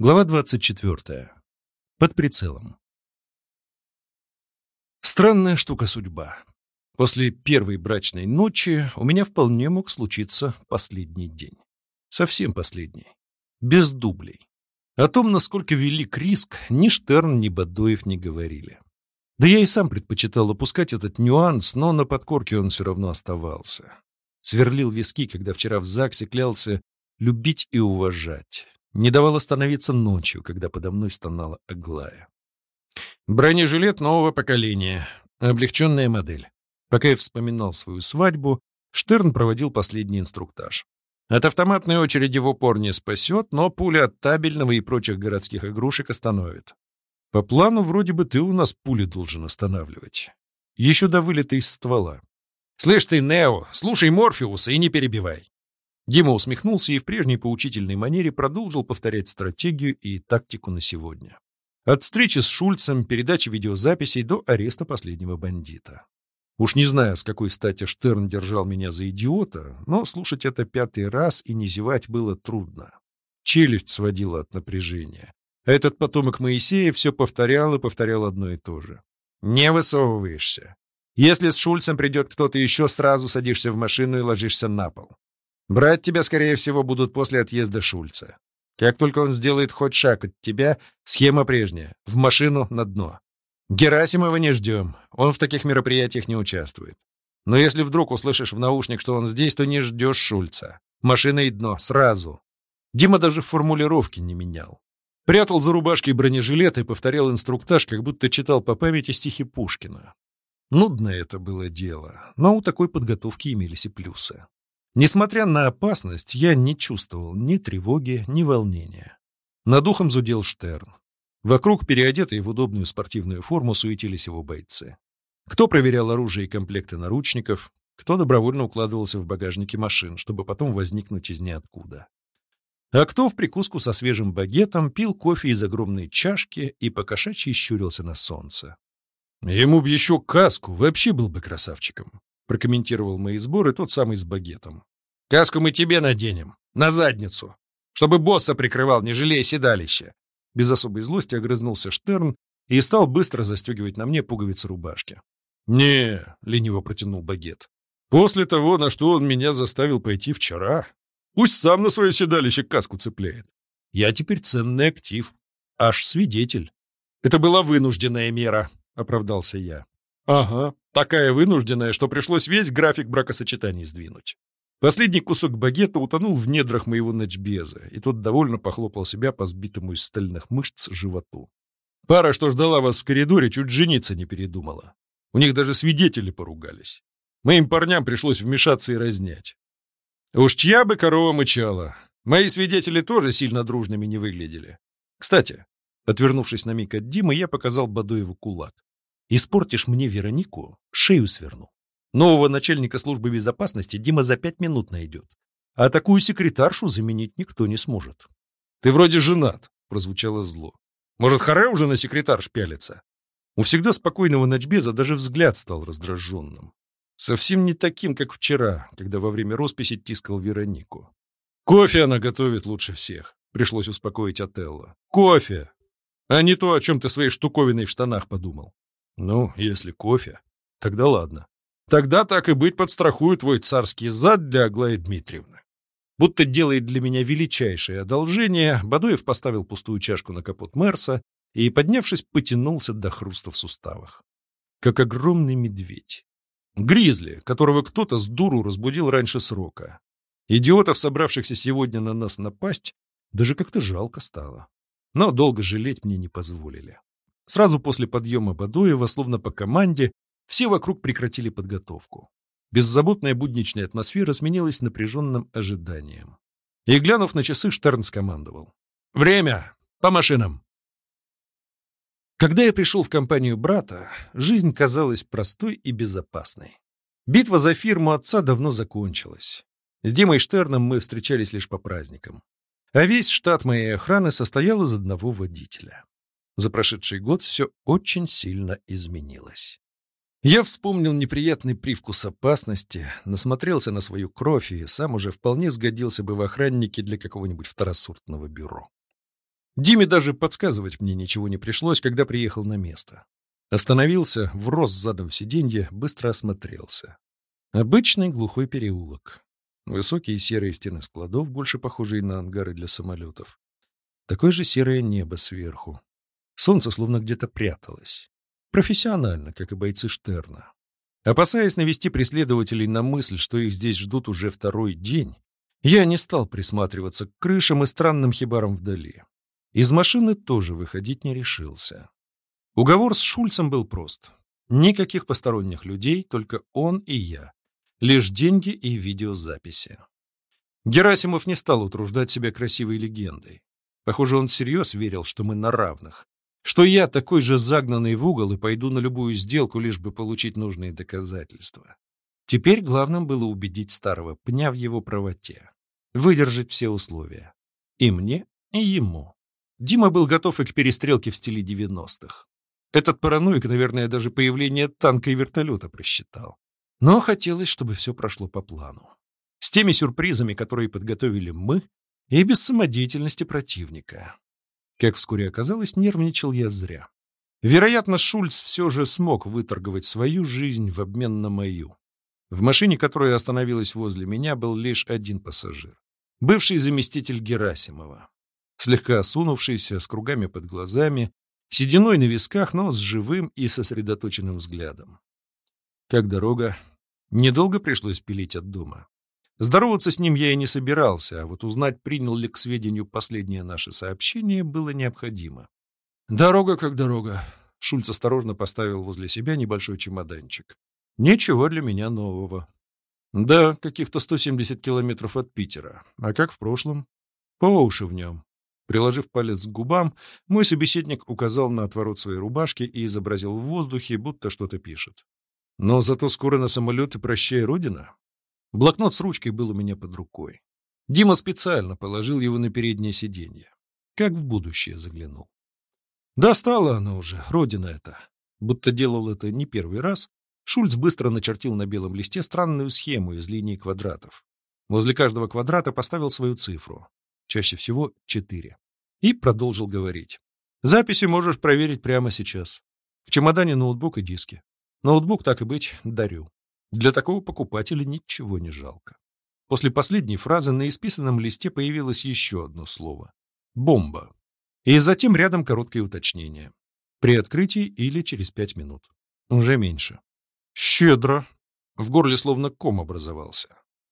Глава 24. Под прицелом. Странная штука судьба. После первой брачной ночи у меня вполне мог случиться последний день. Совсем последний. Без дублей. О том, насколько велик риск, ни Штерн, ни Бадоев не говорили. Да я и сам предпочитал опускать этот нюанс, но на подкорке он все равно оставался. Сверлил виски, когда вчера в ЗАГСе клялся любить и уважать не давал остановиться ночью, когда подо мной стонала Аглая. Бронежилет нового поколения. Облегченная модель. Пока я вспоминал свою свадьбу, Штерн проводил последний инструктаж. От автоматной очереди в упор не спасет, но пуля от табельного и прочих городских игрушек остановит. По плану, вроде бы, ты у нас пули должен останавливать. Еще до вылета из ствола. Слышь ты, Нео, слушай Морфеуса и не перебивай. Дима усмехнулся и в прежней поучительной манере продолжил повторять стратегию и тактику на сегодня. От встречи с Шульцем, передачи видеозаписей до ареста последнего бандита. Уж не знаю, с какой стати Штерн держал меня за идиота, но слушать это пятый раз и не зевать было трудно. Челюсть сводила от напряжения. Этот потомок Моисея все повторял и повторял одно и то же. «Не высовываешься. Если с Шульцем придет кто-то еще, сразу садишься в машину и ложишься на пол. Брать тебя, скорее всего, будут после отъезда Шульца. Как только он сделает хоть шаг от тебя, схема прежняя. В машину на дно. Герасимова не ждем. Он в таких мероприятиях не участвует. Но если вдруг услышишь в наушник, что он здесь, то не ждешь Шульца. Машина и дно. Сразу. Дима даже формулировки не менял. Прятал за рубашкой бронежилет и повторял инструктаж, как будто читал по памяти стихи Пушкина. Нудное это было дело, но у такой подготовки имелись и плюсы. Несмотря на опасность, я не чувствовал ни тревоги, ни волнения. Над духом зудел Штерн. Вокруг, переодетые в удобную спортивную форму, суетились его бойцы. Кто проверял оружие и комплекты наручников, кто добровольно укладывался в багажники машин, чтобы потом возникнуть из ниоткуда. А кто в прикуску со свежим багетом пил кофе из огромной чашки и покошачьи щурился на солнце. Ему б еще каску, вообще был бы красавчиком прокомментировал мои сборы тот самый с багетом. «Каску мы тебе наденем, на задницу, чтобы босса прикрывал, не жалея седалища». Без особой злости огрызнулся Штерн и стал быстро застегивать на мне пуговицы рубашки. «Не», — лениво протянул багет, — «после того, на что он меня заставил пойти вчера, пусть сам на свое седалище каску цепляет. Я теперь ценный актив, аж свидетель». «Это была вынужденная мера», — оправдался я. «Ага, Такая вынужденная, что пришлось весь график бракосочетаний сдвинуть. Последний кусок багета утонул в недрах моего ночбеза, и тот довольно похлопал себя по сбитому из стальных мышц животу. Пара, что ждала вас в коридоре, чуть жениться не передумала. У них даже свидетели поругались. Моим парням пришлось вмешаться и разнять. Уж чья бы корова мычала. Мои свидетели тоже сильно дружными не выглядели. Кстати, отвернувшись на миг от Димы, я показал Бадоеву кулак. Испортишь мне Веронику, шею сверну. Нового начальника службы безопасности Дима за пять минут найдет. А такую секретаршу заменить никто не сможет. «Ты вроде женат», — прозвучало зло. «Может, харе уже на секретарш пялится?» У всегда спокойного ночбеза даже взгляд стал раздраженным. Совсем не таким, как вчера, когда во время росписи тискал Веронику. «Кофе она готовит лучше всех», — пришлось успокоить Отелло. «Кофе! А не то, о чем ты своей штуковиной в штанах подумал. Ну, если кофе, тогда ладно. Тогда так и быть подстрахую твой царский зад для Аглаи Дмитриевны. Будто делает для меня величайшее одолжение, Бадуев поставил пустую чашку на капот Мерса и, поднявшись, потянулся до хруста в суставах. Как огромный медведь. Гризли, которого кто-то с дуру разбудил раньше срока. Идиотов, собравшихся сегодня на нас напасть, даже как-то жалко стало. Но долго жалеть мне не позволили. Сразу после подъема Бадуева, словно по команде, все вокруг прекратили подготовку. Беззаботная будничная атмосфера сменилась напряженным ожиданием. И, глянув на часы, Штерн скомандовал. «Время! По машинам!» Когда я пришел в компанию брата, жизнь казалась простой и безопасной. Битва за фирму отца давно закончилась. С Димой Штерном мы встречались лишь по праздникам. А весь штат моей охраны состоял из одного водителя. За прошедший год все очень сильно изменилось. Я вспомнил неприятный привкус опасности, насмотрелся на свою кровь и сам уже вполне сгодился бы в охраннике для какого-нибудь второсортного бюро. Диме даже подсказывать мне ничего не пришлось, когда приехал на место. Остановился, врос задом в сиденье, быстро осмотрелся. Обычный глухой переулок. Высокие серые стены складов, больше похожие на ангары для самолетов. Такое же серое небо сверху. Солнце словно где-то пряталось. Профессионально, как и бойцы Штерна. Опасаясь навести преследователей на мысль, что их здесь ждут уже второй день, я не стал присматриваться к крышам и странным хибарам вдали. Из машины тоже выходить не решился. Уговор с Шульцем был прост. Никаких посторонних людей, только он и я. Лишь деньги и видеозаписи. Герасимов не стал утруждать себя красивой легендой. Похоже, он всерьез верил, что мы на равных. Что я такой же загнанный в угол и пойду на любую сделку, лишь бы получить нужные доказательства. Теперь главным было убедить старого пня в его правоте. Выдержать все условия. И мне, и ему. Дима был готов и к перестрелке в стиле 90-х. Этот параноик, наверное, даже появление танка и вертолета просчитал. Но хотелось, чтобы все прошло по плану. С теми сюрпризами, которые подготовили мы, и без самодеятельности противника. Как вскоре оказалось, нервничал я зря. Вероятно, Шульц все же смог выторговать свою жизнь в обмен на мою. В машине, которая остановилась возле меня, был лишь один пассажир. Бывший заместитель Герасимова. Слегка осунувшийся, с кругами под глазами, сединой на висках, но с живым и сосредоточенным взглядом. Как дорога? Недолго пришлось пилить от дома. Здороваться с ним я и не собирался, а вот узнать, принял ли к сведению последнее наше сообщение, было необходимо. «Дорога как дорога», — Шульц осторожно поставил возле себя небольшой чемоданчик. «Ничего для меня нового». «Да, каких-то 170 километров от Питера. А как в прошлом?» «По уши в нем». Приложив палец к губам, мой собеседник указал на отворот своей рубашки и изобразил в воздухе, будто что-то пишет. «Но зато скоро на самолет и прощай, Родина. Блокнот с ручкой был у меня под рукой. Дима специально положил его на переднее сиденье. Как в будущее заглянул. Достало оно уже, родина это. Будто делал это не первый раз, Шульц быстро начертил на белом листе странную схему из линий квадратов. Возле каждого квадрата поставил свою цифру. Чаще всего четыре. И продолжил говорить. Записи можешь проверить прямо сейчас. В чемодане ноутбук и диски. Ноутбук, так и быть, дарю. Для такого покупателя ничего не жалко. После последней фразы на исписанном листе появилось еще одно слово — «бомба». И затем рядом короткое уточнение. При открытии или через пять минут. Уже меньше. Щедро. В горле словно ком образовался.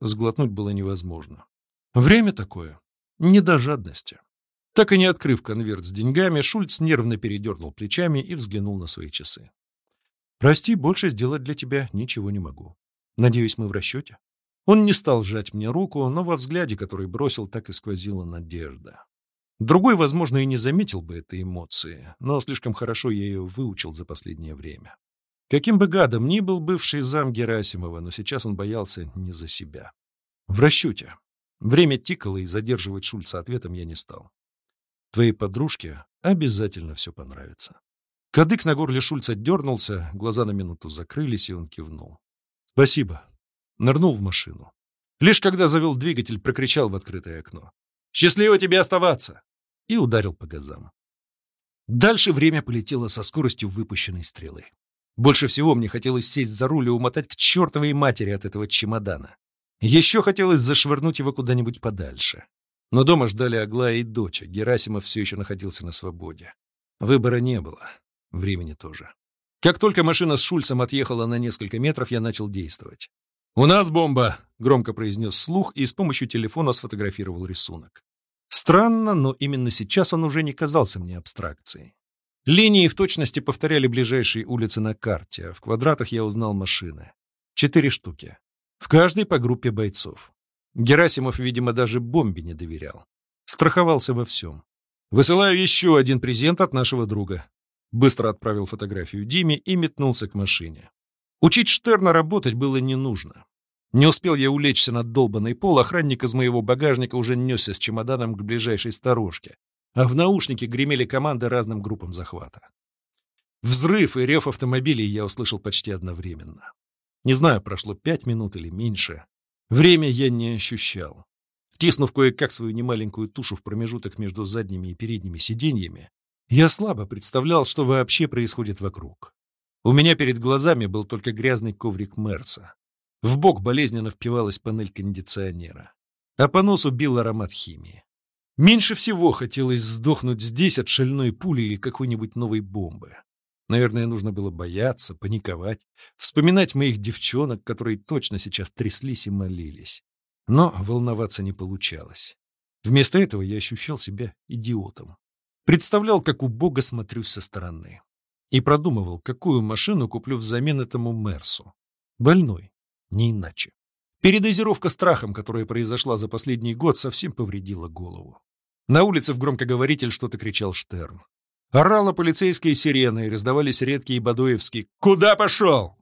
Сглотнуть было невозможно. Время такое. Не до жадности. Так и не открыв конверт с деньгами, Шульц нервно передернул плечами и взглянул на свои часы. Прости, больше сделать для тебя ничего не могу. Надеюсь, мы в расчете?» Он не стал сжать мне руку, но во взгляде, который бросил, так и сквозила надежда. Другой, возможно, и не заметил бы этой эмоции, но слишком хорошо я ее выучил за последнее время. Каким бы гадом ни был бывший зам Герасимова, но сейчас он боялся не за себя. В расчете. Время тикало, и задерживать Шульца ответом я не стал. Твоей подружке обязательно все понравится. Кадык на горле Шульца дернулся, глаза на минуту закрылись, и он кивнул. «Спасибо». Нырнул в машину. Лишь когда завел двигатель, прокричал в открытое окно. «Счастливо тебе оставаться!» И ударил по газам. Дальше время полетело со скоростью выпущенной стрелы. Больше всего мне хотелось сесть за руль и умотать к чертовой матери от этого чемодана. Еще хотелось зашвырнуть его куда-нибудь подальше. Но дома ждали Аглая и дочь, Герасимов все еще находился на свободе. Выбора не было. Времени тоже. Как только машина с Шульцем отъехала на несколько метров, я начал действовать. «У нас бомба!» — громко произнес слух и с помощью телефона сфотографировал рисунок. Странно, но именно сейчас он уже не казался мне абстракцией. Линии в точности повторяли ближайшие улицы на карте, а в квадратах я узнал машины. Четыре штуки. В каждой по группе бойцов. Герасимов, видимо, даже бомбе не доверял. Страховался во всем. «Высылаю еще один презент от нашего друга. Быстро отправил фотографию Диме и метнулся к машине. Учить Штерна работать было не нужно. Не успел я улечься на долбанный пол, охранник из моего багажника уже несся с чемоданом к ближайшей сторожке, а в наушнике гремели команды разным группам захвата. Взрыв и рев автомобилей я услышал почти одновременно. Не знаю, прошло пять минут или меньше. Время я не ощущал. Втиснув кое-как свою немаленькую тушу в промежуток между задними и передними сиденьями, я слабо представлял, что вообще происходит вокруг. У меня перед глазами был только грязный коврик Мерса. В бок болезненно впивалась панель кондиционера, а по носу бил аромат химии. Меньше всего хотелось сдохнуть здесь от шальной пули или какой-нибудь новой бомбы. Наверное, нужно было бояться, паниковать, вспоминать моих девчонок, которые точно сейчас тряслись и молились. Но волноваться не получалось. Вместо этого я ощущал себя идиотом. Представлял, как у Бога смотрюсь со стороны. И продумывал, какую машину куплю взамен этому Мерсу. Больной, не иначе. Передозировка страхом, которая произошла за последний год, совсем повредила голову. На улице в громкоговоритель что-то кричал Штерн. Орала полицейская сирена, и раздавались редкие бадуевские «Куда пошел?».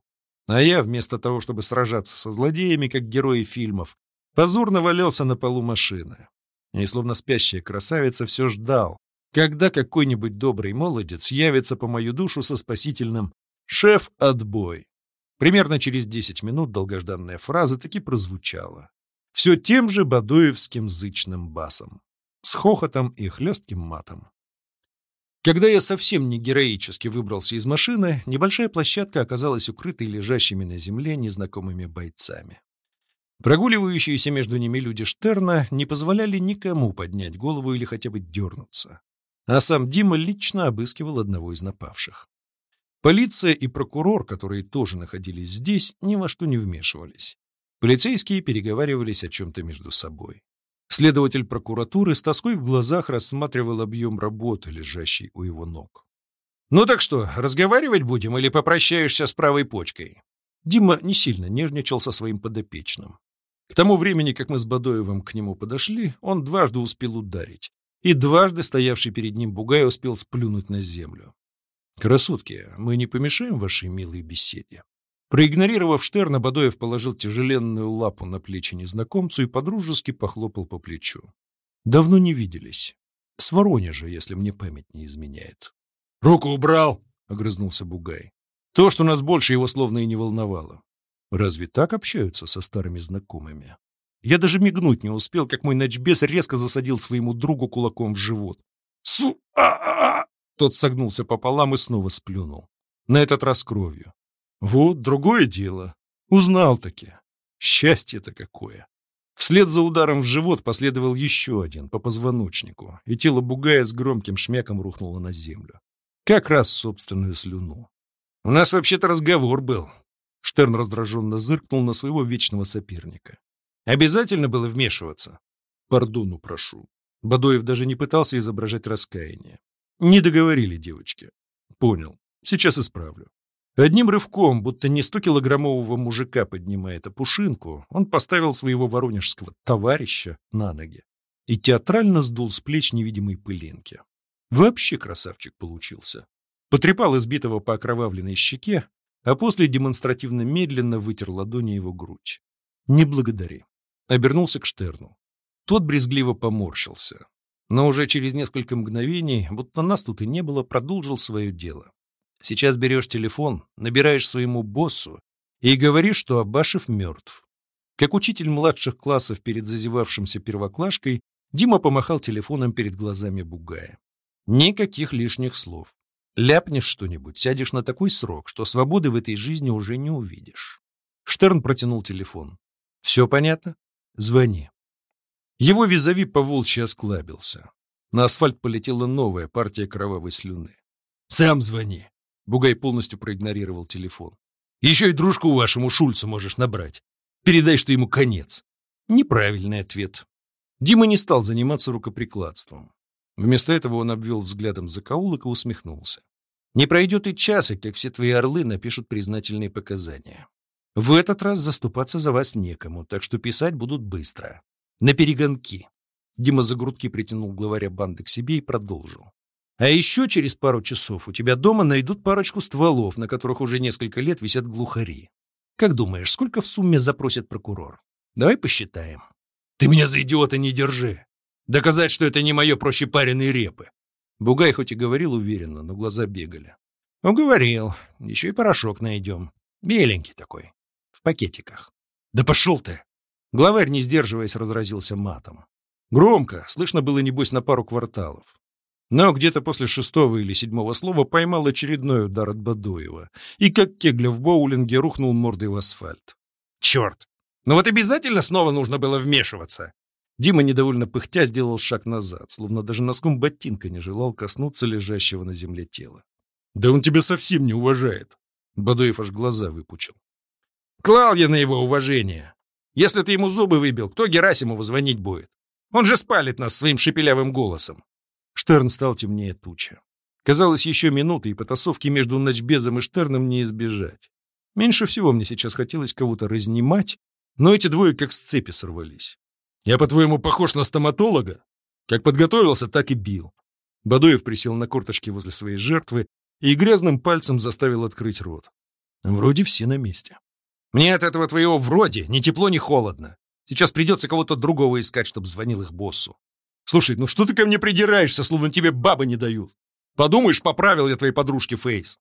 А я, вместо того, чтобы сражаться со злодеями, как герои фильмов, позорно валялся на полу машины. И словно спящая красавица все ждал, когда какой-нибудь добрый молодец явится по мою душу со спасительным «Шеф, отбой!». Примерно через 10 минут долгожданная фраза таки прозвучала. Все тем же бадуевским зычным басом, с хохотом и хлестким матом. Когда я совсем не героически выбрался из машины, небольшая площадка оказалась укрытой лежащими на земле незнакомыми бойцами. Прогуливающиеся между ними люди Штерна не позволяли никому поднять голову или хотя бы дернуться. А сам Дима лично обыскивал одного из напавших. Полиция и прокурор, которые тоже находились здесь, ни во что не вмешивались. Полицейские переговаривались о чем-то между собой. Следователь прокуратуры с тоской в глазах рассматривал объем работы, лежащий у его ног. «Ну так что, разговаривать будем или попрощаешься с правой почкой?» Дима не сильно нежничал со своим подопечным. К тому времени, как мы с Бадоевым к нему подошли, он дважды успел ударить, и дважды стоявший перед ним бугай успел сплюнуть на землю. «Красотки, мы не помешаем вашей милой беседе?» Проигнорировав Штерна, Бадоев положил тяжеленную лапу на плечи незнакомцу и подружески похлопал по плечу. «Давно не виделись. С Воронежа, если мне память не изменяет». «Руку убрал!» — огрызнулся Бугай. То, что нас больше, его словно и не волновало. Разве так общаются со старыми знакомыми? Я даже мигнуть не успел, как мой ночбес резко засадил своему другу кулаком в живот. «Су! А-а-а!» Тот согнулся пополам и снова сплюнул. На этот раз кровью. Вот другое дело. Узнал-таки. Счастье-то какое. Вслед за ударом в живот последовал еще один, по позвоночнику, и тело бугая с громким шмяком рухнуло на землю. Как раз собственную слюну. «У нас вообще-то разговор был». Штерн раздраженно зыркнул на своего вечного соперника. «Обязательно было вмешиваться?» «Пардону прошу». Бадоев даже не пытался изображать раскаяние. «Не договорили, девочки». «Понял. Сейчас исправлю». Одним рывком, будто не стокилограммового мужика поднимая опушинку, он поставил своего воронежского товарища на ноги и театрально сдул с плеч невидимой пылинки. Вообще красавчик получился. Потрепал избитого по окровавленной щеке, а после демонстративно медленно вытер ладони его грудь. «Не благодари». Обернулся к Штерну. Тот брезгливо поморщился, но уже через несколько мгновений, будто нас тут и не было, продолжил свое дело. Сейчас берешь телефон, набираешь своему боссу и говоришь, что Абашев мертв. Как учитель младших классов перед зазевавшимся первоклашкой, Дима помахал телефоном перед глазами Бугая. Никаких лишних слов. Ляпнешь что-нибудь, сядешь на такой срок, что свободы в этой жизни уже не увидишь. Штерн протянул телефон. «Все понятно? Звони». Его визави поволчьи осклабился. На асфальт полетела новая партия кровавой слюны. «Сам звони. Бугай полностью проигнорировал телефон. «Еще и дружку вашему Шульцу можешь набрать. Передай, что ему конец». Неправильный ответ. Дима не стал заниматься рукоприкладством. Вместо этого он обвел взглядом закоулок и усмехнулся. «Не пройдет и часа, как все твои орлы напишут признательные показания. В этот раз заступаться за вас некому, так что писать будут быстро. На перегонки». Дима за грудки притянул главаря банды к себе и продолжил. А еще через пару часов у тебя дома найдут парочку стволов, на которых уже несколько лет висят глухари. Как думаешь, сколько в сумме запросит прокурор? Давай посчитаем. Ты меня за идиота не держи. Доказать, что это не мое проще пареные репы. Бугай хоть и говорил уверенно, но глаза бегали. Он говорил. Еще и порошок найдем. Беленький такой. В пакетиках. Да пошел ты! Главарь, не сдерживаясь, разразился матом. Громко, слышно было, небось, на пару кварталов. Но где-то после шестого или седьмого слова поймал очередной удар от Бадуева и, как кегля в боулинге, рухнул мордой в асфальт. «Черт! Ну вот обязательно снова нужно было вмешиваться!» Дима, недовольно пыхтя, сделал шаг назад, словно даже носком ботинка не желал коснуться лежащего на земле тела. «Да он тебя совсем не уважает!» Бадуев аж глаза выпучил. «Клал я на его уважение! Если ты ему зубы выбил, кто Герасимову звонить будет? Он же спалит нас своим шепелявым голосом!» Штерн стал темнее тучи. Казалось, еще минуты, и потасовки между Ночбезом и Штерном не избежать. Меньше всего мне сейчас хотелось кого-то разнимать, но эти двое как с цепи сорвались. «Я, по-твоему, похож на стоматолога? Как подготовился, так и бил». Бадуев присел на корточки возле своей жертвы и грязным пальцем заставил открыть рот. Вроде все на месте. «Мне от этого твоего вроде ни тепло, ни холодно. Сейчас придется кого-то другого искать, чтобы звонил их боссу. Слушай, ну что ты ко мне придираешься, словно тебе бабы не дают? Подумаешь, поправил я твоей подружке Фейс.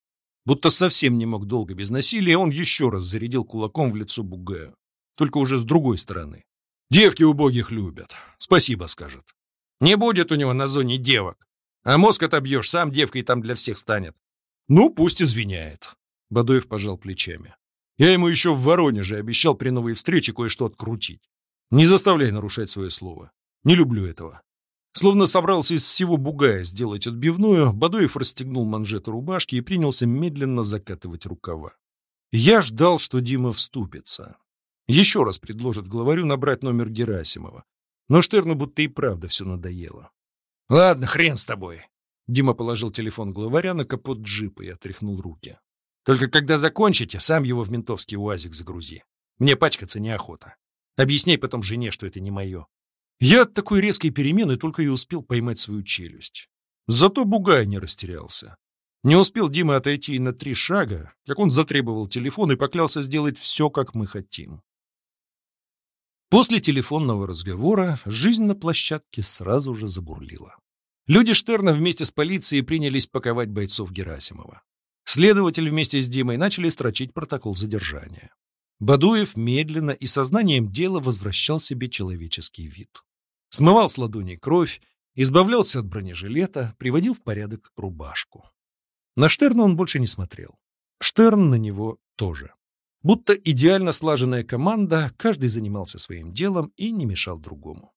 Будто совсем не мог долго без насилия, он еще раз зарядил кулаком в лицо Бугаю. Только уже с другой стороны. Девки убогих любят. Спасибо, скажет. Не будет у него на зоне девок. А мозг отобьешь, сам девкой там для всех станет. Ну, пусть извиняет. Бадоев пожал плечами. Я ему еще в Воронеже обещал при новой встрече кое-что открутить. Не заставляй нарушать свое слово. Не люблю этого. Словно собрался из всего бугая сделать отбивную, Бадоев расстегнул манжеты рубашки и принялся медленно закатывать рукава. Я ждал, что Дима вступится. Еще раз предложит главарю набрать номер Герасимова. Но Штерну будто и правда все надоело. «Ладно, хрен с тобой!» Дима положил телефон главаря на капот джипа и отряхнул руки. «Только когда закончите, сам его в ментовский уазик загрузи. Мне пачкаться неохота. Объясняй потом жене, что это не мое. Я от такой резкой перемены только и успел поймать свою челюсть. Зато Бугай не растерялся. Не успел Дима отойти на три шага, как он затребовал телефон и поклялся сделать все, как мы хотим. После телефонного разговора жизнь на площадке сразу же забурлила. Люди Штерна вместе с полицией принялись паковать бойцов Герасимова. Следователь вместе с Димой начали строчить протокол задержания. Бадуев медленно и сознанием дела возвращал себе человеческий вид смывал с ладоней кровь, избавлялся от бронежилета, приводил в порядок рубашку. На Штерна он больше не смотрел. Штерн на него тоже. Будто идеально слаженная команда, каждый занимался своим делом и не мешал другому.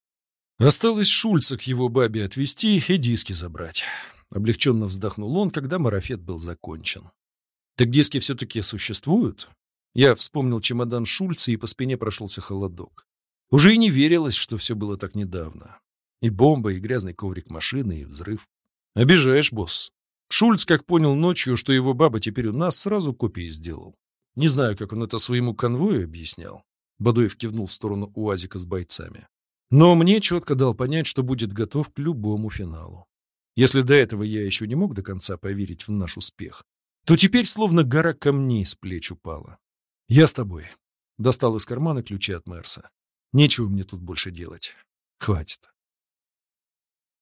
Осталось Шульца к его бабе отвезти и диски забрать. Облегченно вздохнул он, когда марафет был закончен. Так диски все-таки существуют? Я вспомнил чемодан Шульца, и по спине прошелся холодок. Уже и не верилось, что все было так недавно. И бомба, и грязный коврик машины, и взрыв. Обижаешь, босс. Шульц, как понял ночью, что его баба теперь у нас, сразу копии сделал. Не знаю, как он это своему конвою объяснял. Бадуев кивнул в сторону УАЗика с бойцами. Но мне четко дал понять, что будет готов к любому финалу. Если до этого я еще не мог до конца поверить в наш успех, то теперь словно гора камней с плеч упала. «Я с тобой», — достал из кармана ключи от Мерса. Нечего мне тут больше делать. Хватит.